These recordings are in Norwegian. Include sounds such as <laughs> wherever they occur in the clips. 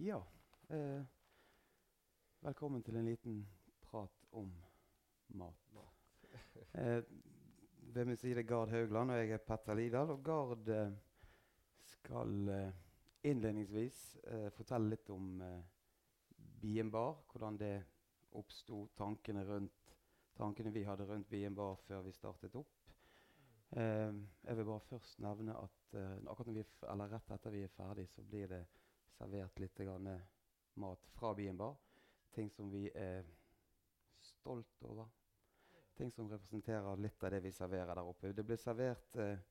Ja. Eh, velkommen til en liten prat om mat. <laughs> eh, ved min side er Gard Haugland, og jeg er Petter Lidal. Og Gard eh, skal eh, innledningsvis eh, fortelle litt om eh, Bien bar. Hvordan det oppsto, tankene, rundt, tankene vi hadde rundt Bien bar før vi startet opp. Jeg vil bare først nevne at akkurat når vi er eller rett etter vi er ferdig, så blir det servert litt grann, eh, mat fra Byen bar. Ting som vi er stolt over. Ting som representerer litt av det vi serverer der oppe. Det ble servert eh,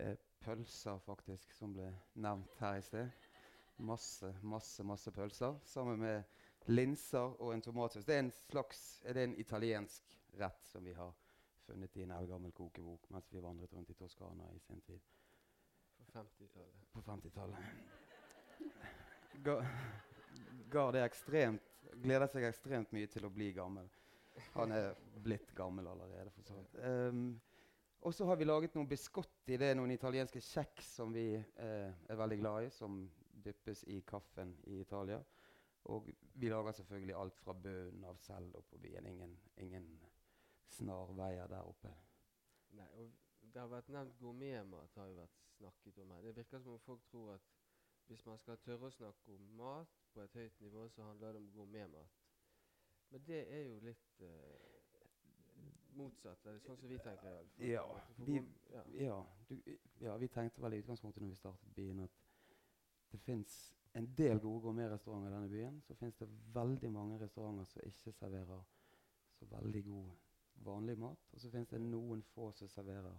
eh, pølser, faktisk, som ble nevnt her i sted. Masse, masse, masse pølser sammen med linser og en tomatsaus. Det er en slags er det en italiensk rett som vi har funnet i en eldgammel kokebok mens vi vandret rundt i Toskana i sin tid. På 50-tallet. På 50-tallet. Ga- Gard er ekstremt, gleder seg ekstremt mye til å bli gammel. Han er blitt gammel allerede, for så. Ehm, og så har vi laget noen biscotti. Det er noen italienske kjeks som vi eh, er veldig glad i, som dyppes i kaffen i Italia. Og vi lager selvfølgelig alt fra bunnen av selv oppe på byen. Ingen, ingen snarveier der oppe. Nei, og det har vært nevnt gourmetmat har jo vært snakket om her. Det virker som om folk tror at hvis man skal tørre å snakke om mat på et høyt nivå, så handler det om gourmetmat. Men det er jo litt uh, motsatt. Det er sånn som vi tenker. i alle fall. Ja, vi- ja. Ja, du, ja, vi tenkte vel i utgangspunktet når vi startet byen at det fins en del gode gourmetrestauranter i denne byen. Så fins det veldig mange restauranter som ikke serverer så veldig god vanlig mat. Og så fins det noen få som serverer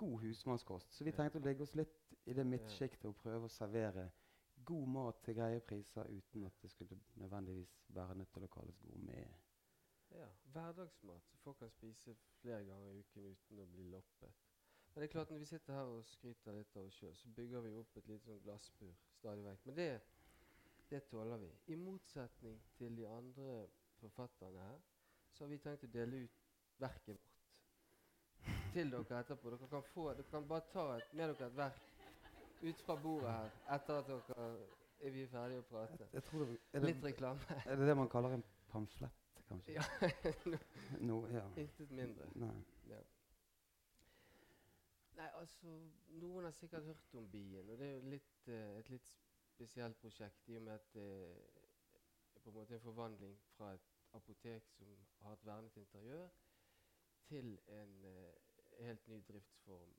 god husmannskost. Så vi tenkte å legge oss litt i det midtsjiktet og prøve å servere god mat til greie priser uten at det skulle nødvendigvis være nødt til å kalles gourmet. Ja, hverdagsmat som folk kan spise flere ganger i uken uten å bli loppet. Men det er klart når vi sitter her og skryter litt av oss sjøl, så bygger vi opp et lite sånn glassbur stadig vekk. Men det, det tåler vi. I motsetning til de andre forfatterne her, så har vi tenkt å dele ut verket vårt til dere etterpå. Dere kan, få, dere kan bare ta et, med dere et verk ut fra bordet her etter at dere er vi ferdige å prate. Jeg tror det, det, Litt reklame. er det det man kaller en pamflett, kanskje? Ja, <laughs> No, ja. intet mindre. Nei. Ja. Nei, altså Noen har sikkert hørt om Bien, og det er jo litt, uh, et litt spesielt prosjekt i og med at det er på en måte en forvandling fra et apotek som har et vernet interiør, til en eh, helt ny driftsform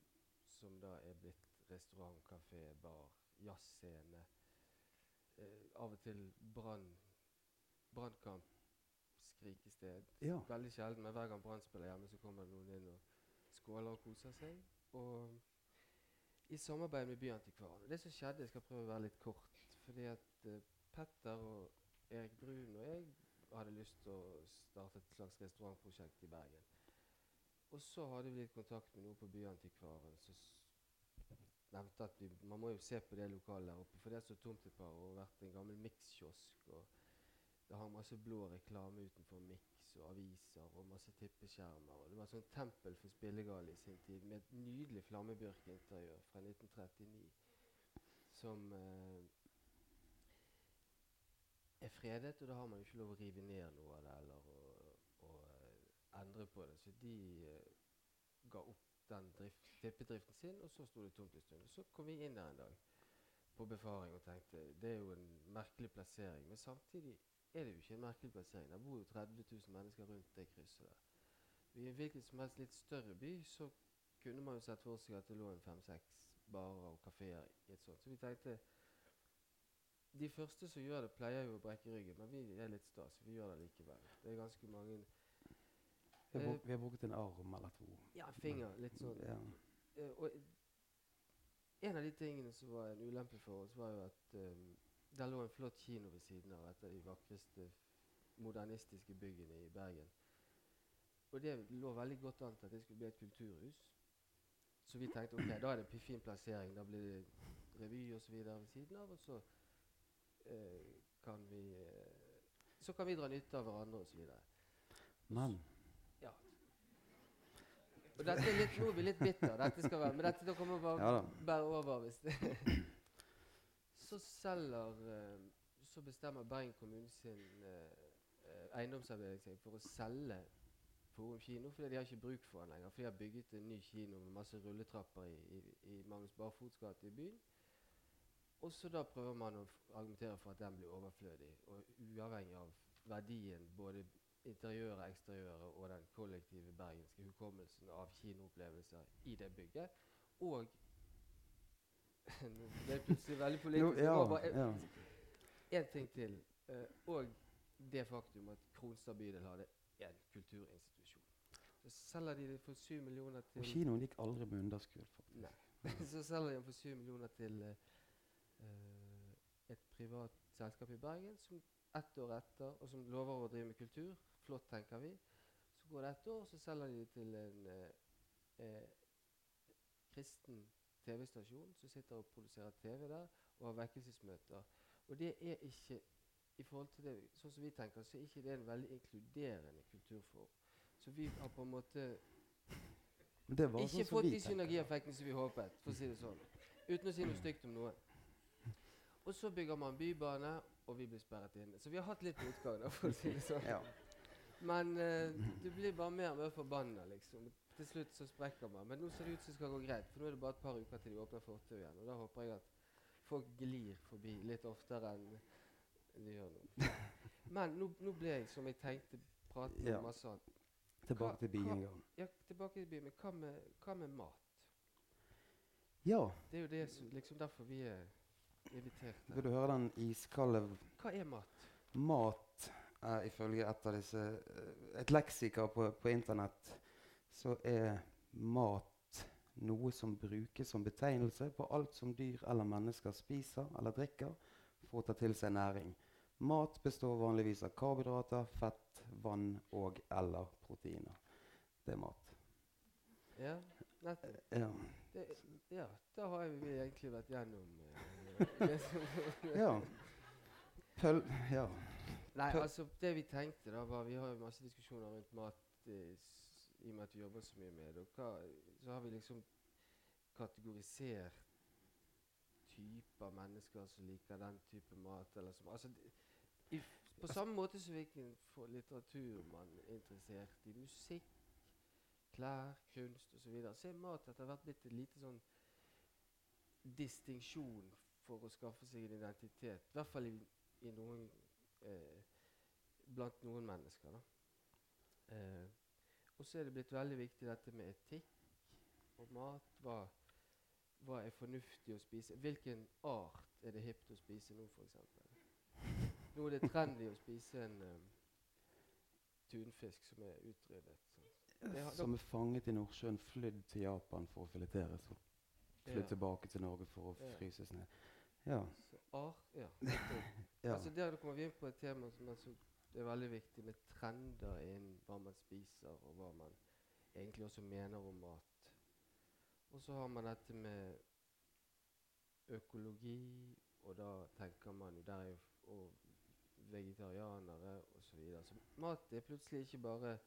som da er blitt restaurant, kafé, bar, jazzscene. Eh, av og til brann brannkamp, skrikested. Ja. Veldig sjelden, men hver gang Brann spiller hjemme, så kommer det noen inn og skåler og koser seg. Og i samarbeid med Byantikvaren. Det som skjedde, jeg skal prøve å være litt kort, fordi at eh, Petter og Erik Brun og jeg hadde lyst til å starte et slags restaurantprosjekt i Bergen. Og så hadde vi litt kontakt med noe på Byantikvaren som nevnte at vi, man må jo se på det lokalet der oppe, for det er så tomt et par år og vært en gammel mikskiosk. og det hang masse blå reklame utenfor miks og aviser og masse tippeskjermer. Og det var sånn tempel for spillegale i sin tid med et nydelig flammebjørkinteriør fra 1939 som eh, er fredet, og da har man jo ikke lov å rive ned noe av det eller endre på det. Så de eh, ga opp den drift, tippedriften sin, og så sto det tomt en stund. Så kom vi inn der en dag på befaring og tenkte det er jo en merkelig plassering. Men samtidig er det jo ikke en merkelig plassering. Det bor jo 30 000 mennesker rundt det krysset der. I en hvilken som helst litt større by så kunne man jo sett for seg at det lå en fem-seks barer og kafeer i et sånt. Så vi tenkte De første som gjør det, pleier jo å brekke ryggen, men vi er litt sta, så vi gjør det likevel. Det er ganske mange Vi har, bruk, vi har brukt en arm eller to. Ja, finger. Litt sånn. Ja. Uh, og en av de tingene som var en ulempe for oss, var jo at um, der lå en flott kino ved siden av et av de vakreste modernistiske byggene i Bergen. Og det lå veldig godt an til at det skulle bli et kulturhus. Så vi tenkte ok, da er det en fin plassering. Da blir det revy osv. ved siden av. Og så uh, kan vi uh, Så kan vi dra nytte av hverandre osv. Men Ja. Og dette er litt, nå er vi litt bitter. Dette skal være, men dette da kommer bare Ja da. bære over hvis det <clears throat> så selger eh, Så bestemmer Bergen kommune sin eh, eh, eiendomsavdeling seg for å selge Forum kino, fordi de har ikke bruk for den lenger. For de har bygget en ny kino med masse rulletrapper i, i, i Magnus Barfots gate i byen. Og så da prøver man å argumentere for at den blir overflødig, og uavhengig av verdien, både interiøret, eksteriøret og den kollektive bergenske hukommelsen av kinoopplevelser i det bygget. Og <laughs> Det er plutselig veldig politisk. det ja, bare ja. en ting til. Uh, og det faktum at Kronstad bydel hadde en kulturinstitusjon. Så selger de det for 7 millioner Og til kinoen gikk aldri med underskudd, faktisk. Nei. <laughs> Så selger de den for 7 millioner til eh, et privat selskap i Bergen som ett år etter, og som lover å drive med kultur. Flott, tenker vi. Så går det ett år, så selger de det til en eh, eh, kristen TV-stasjon som sitter og produserer TV der, og har vekkelsesmøter. Og det er ikke i forhold til det, Sånn som vi tenker, så er ikke det en veldig inkluderende kulturform. Så vi har på en måte det var ikke sånn fått de synergieffektene som vi håpet, for å si det sånn. Uten å si noe stygt om noe. Og så bygger man bybane, og vi blir sperret inne. Så vi har hatt litt motgang, for å si det sånn. Ja. Men eh, du blir bare mer og mer forbanna, liksom. Til slutt så sprekker man. Men nå ser det ut som det skal gå greit, for nå er det bare et par uker til de åpner fortauet igjen. Og da håper jeg at folk glir forbi litt oftere enn de gjør nå. <laughs> Men nå, nå ble jeg, som jeg tenkte, pratet Ja. masse annet. Tilbake til byen. Ja, tilbake til byen. Men hva med, hva med mat? Ja, Det er jo det som, liksom derfor vi er invitert vil du høre den iskalde Hva er mat? Mat er ifølge et av disse eh, Et leksikar på, på internett, så er mat noe som brukes som betegnelse på alt som dyr eller mennesker spiser eller drikker for å ta til seg næring. Mat består vanligvis av karbohydrater, fett, vann og eller proteiner. Det er mat. Ja, nettopp. Ja. Det, ja, da har vi egentlig vært gjennom <laughs> uh, ja. Pøl... Ja. Nei, altså det vi tenkte da var Vi har jo masse diskusjoner rundt mat eh, i og med at vi jobber så mye med det. Og hva, så har vi liksom kategorisert typer mennesker som liker den type mat. Eller som, altså, i, på samme måte som hvilken litteratur man er interessert i. Musikk, klær, kunst osv. Så, videre, så er mat etter hvert blitt et lite sånn distinksjon for å skaffe seg en identitet. I hvert fall i, i noen blant noen mennesker. Eh, og så er det blitt veldig viktig dette med etikk og mat. Hva, hva er fornuftig å spise? Hvilken art er det hipt å spise nå, f.eks.? Nå er det trendy å spise en um, tunfisk som er utryddet. sant? Har- Som er fanget i Nordsjøen, flydd til Japan for å fileteres. Flydd Ja. tilbake til Norge for å Ja. fryses ned. Ja. Så art, ja. <laughs> ja. Altså Der kommer vi inn på et tema som er, så, det er veldig viktig, med trender innen hva man spiser, og hva man egentlig også mener om mat. Og så har man dette med økologi, og da tenker man jo Der er og vegetarianere osv. Så, videre. så mat er plutselig ikke bare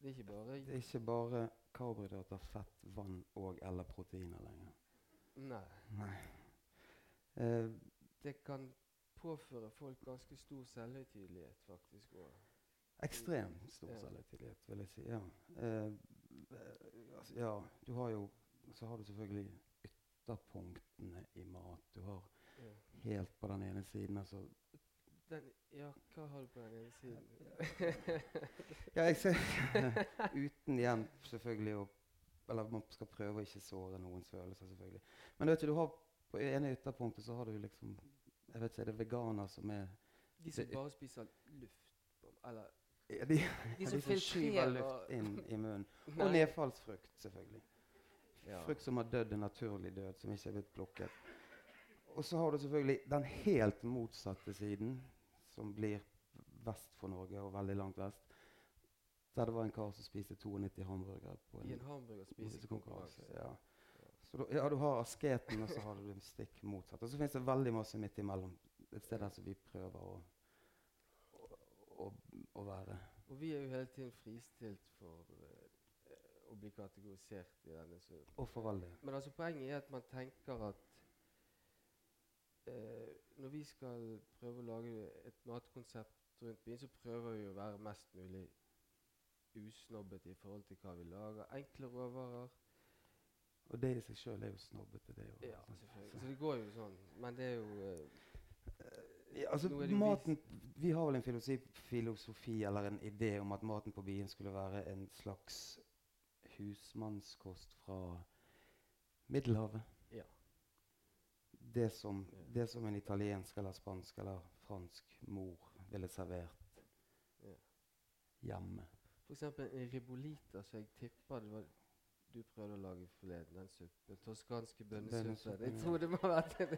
Det er ikke bare Det er ikke bare karbohydrater, fett, vann og eller proteiner lenger. Nei. Nei. Eh, Det kan påføre folk ganske stor selvhøytidelighet, faktisk. Og, ekstremt stor Ja. selvhøytidelighet, vil jeg si. Ja. Eh, altså, ja, du har jo Så har du selvfølgelig ytterpunktene i mat. Du har ja. helt på den ene siden altså Den, ja, hva har du på den ene siden? <laughs> Ja, jeg ser <laughs> Uten igjen selvfølgelig å Eller man skal prøve å ikke såre noens følelser, selvfølgelig. Men vet du, du har på ene ytterpunktet så har du liksom Jeg vet ikke, er det veganer som er De som bare spiser luft. Eller ja, de, de som som skyver luft inn i munnen. <laughs> Og nedfallsfrukt, selvfølgelig. Ja. Frukt som har dødd en naturlig død, som ikke er blitt plukket. Og så har du selvfølgelig den helt motsatte siden, som blir vest for Norge og veldig langt vest. Der det var en kar som spiste 92 hamburgere på I en en hamburgerspisekonkurranse. Ja. Så du, ja, du har asketen, og så har du den stikk motsatt. Og så finnes det veldig masse midt imellom. Et sted der som vi prøver å, å, å, å være. Og vi er jo hele tiden fristilt for uh, å bli kategorisert i denne. Så. Og for del. Men altså poenget er at man tenker at når vi skal prøve å lage et matkonsept rundt byen, så prøver vi å være mest mulig usnobbet i forhold til hva vi lager. Enkle råvarer. Og det i seg sjøl er jo snobbete, det òg. Ja, selvfølgelig. Så det går jo sånn. Men det er jo uh, Ja, altså, maten Vi har vel en filosofi, filosofi eller en idé om at maten på bien skulle være en slags husmannskost fra Middelhavet. Ja. Det som, det som en italiensk eller spansk eller fransk mor ville servert hjemme. For eksempel en ribolita, som jeg tipper det var du prøvde å lage forleden, den suppen. Toskanske bønnesuppe. Bønnesuppe, Jeg tror det må ha vært en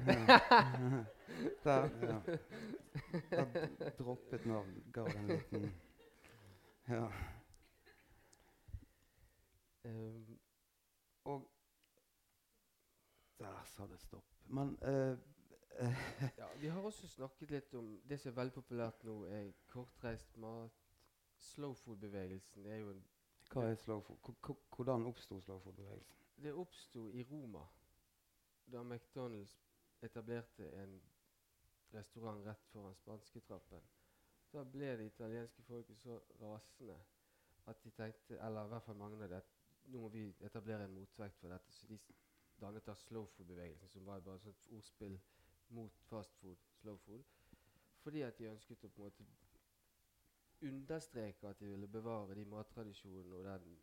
<laughs> Der, ja. Der droppet navn, ga den liten Ja. um, Og Der sa det stopp. Men eh, Ja, vi har også snakket litt om det som er veldig populært nå, er kortreist mat. Slow food-bevegelsen er jo en hva er slag h- Hvordan oppsto slagfotbevegelsen? Det oppsto i Roma da McDonald's etablerte en restaurant rett foran spansketrappen. Da ble det italienske folket så rasende at de tenkte, eller i hvert fall mange av det, at nå må vi etablere en motvekt for dette. Så de dannet da slow food-bevegelsen, som var bare et ordspill mot fast food, slow food. Fordi at de ønsket å på en måte understreke at de ville bevare de mattradisjonene og den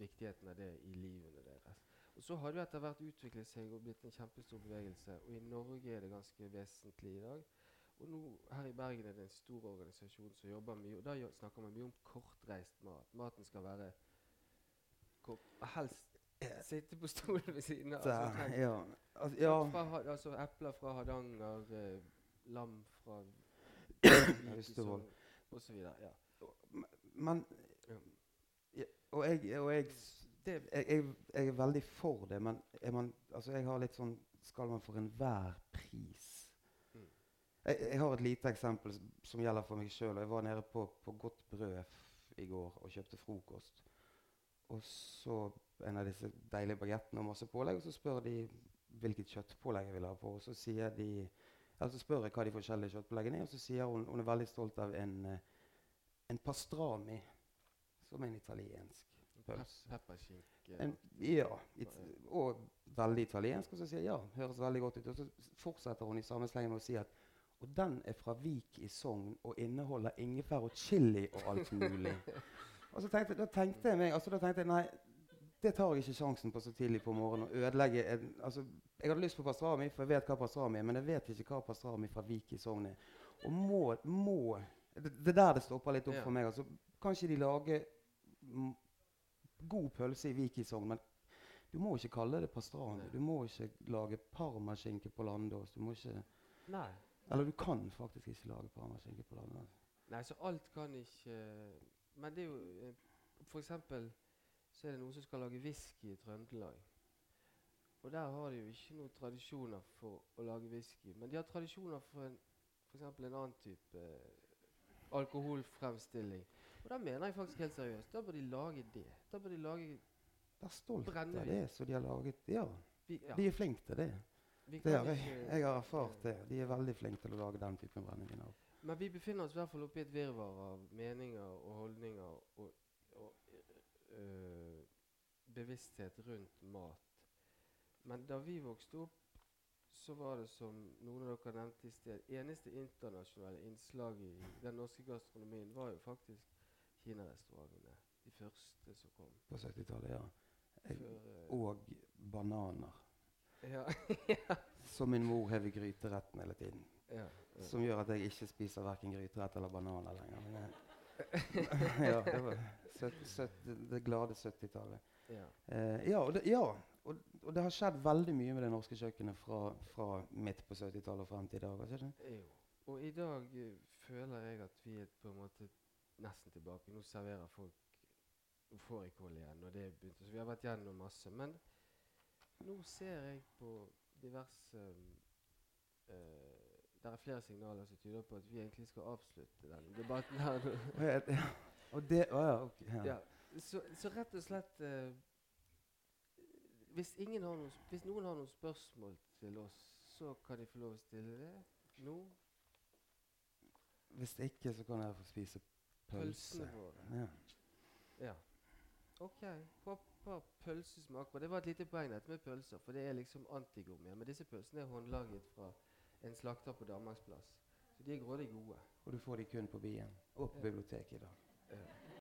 viktigheten av det i livene deres. Og Så har det etter hvert utviklet seg og blitt en kjempestor bevegelse. Og i Norge er det ganske vesentlig i dag. Og nå her i Bergen er det en stor organisasjon som jobber mye, og da snakker man mye om kortreist mat. Maten skal være helst sitte på stolen ved siden av. Altså, ja. Altså, ja. fra, altså epler fra Hardanger, eh, lam fra Austevoll. Og så videre. Ja. Men Og jeg, og jeg, Det, jeg, jeg, er veldig for det, men man, altså jeg har litt sånn Skal man for enhver pris Mm. jeg, jeg har et lite eksempel som, som gjelder for meg sjøl. Jeg var nede på, på Godt Brød i går og kjøpte frokost. Og så en av disse deilige bagettene og masse pålegg, og så spør de hvilket kjøttpålegg jeg vil ha på. Og så sier de eller så spør jeg hva de forskjellige kjøttpåleggene er, og så sier hun hun er veldig stolt av en, eh, en pastrami, som er en italiensk pølse. pepperskinke. Ja, it, og veldig italiensk. Og så sier jeg ja, høres veldig godt ut. Og så fortsetter hun i samme sleng med å si at og den er fra Vik i Sogn og inneholder ingefær og chili og alt mulig. <laughs> og så tenkte, da tenkte jeg meg, altså da tenkte jeg nei, det tar jeg ikke sjansen på så tidlig på morgenen. å ødelegge en, altså, Jeg hadde lyst på pastrami, for jeg vet hva pastrami er, men jeg vet ikke hva pastrami fra Vik i Sogn er. Og må, må det, det er der det stopper litt opp Ja. for meg. altså. Kan ikke de lage god pølse i Vik i Sogn, men du må ikke kalle det pastrami. Du må ikke lage parmaskinke på Landås. Du må ikke Nei. Eller du kan faktisk ikke lage parmaskinke på Landås. Nei, så alt kan ikke Men det er jo eh, For eksempel så er det noen som skal lage whisky i Trøndelag. Og der har de jo ikke noen tradisjoner for å lage whisky. Men de har tradisjoner for eksempel en annen type eh, alkoholfremstilling. Og da mener jeg faktisk helt seriøst. Da bør de lage det. Da bør de lage Vær stolt av det som de har laget. Ja, vi, ja, de er flinke til det. det har jeg, jeg har erfart det. De er veldig flinke til å lage den typen brennevin. Men vi befinner oss i hvert fall oppi et virvar av meninger og holdninger og øh, bevissthet rundt mat. Men da vi vokste opp, så var det som noen av dere nevnte i sted, eneste internasjonale innslaget i den norske gastronomien var jo faktisk kinarestaurantene. De første som kom. På 70-tallet, ja. Jeg, øh, og bananer. ja, <laughs> Som min mor hev i gryteretten hele tiden. ja, ja. Som gjør at jeg ikke spiser verken gryterett eller bananer lenger. Men jeg, <laughs> ja, det var søt, søt, det glade 70-tallet. ja. Eh, ja, og det, ja og, og det har skjedd veldig mye med det norske kjøkkenet fra, fra midt på 70-tallet og frem til i dag. ikke det? Jo. Og i dag eh, føler jeg at vi er på en måte nesten tilbake. Nå serverer folk fårikål igjen, og det begynte. Så vi har vært gjennom masse. Men nå ser jeg på diverse eh, Det er flere signaler som tyder på at vi egentlig skal avslutte denne debatten her nå. <laughs> Og ja, Og det, å ja, ok, ja. Ja, så, så rett og slett eh, hvis, ingen har noen, hvis noen har noen spørsmål til oss, så kan de få lov å stille det nå. Hvis ikke, så kan dere få spise pølse. Pølsene våre. Ja. Ja. OK. Pappa pølsesmak. Og det var et lite poeng dette med pølser, for det er liksom antigourmet. Men disse pølsene er håndlaget fra en slakter på Danmarksplass. Så de er grådig gode. Og du får de kun på Bien og på biblioteket i dag. Ja.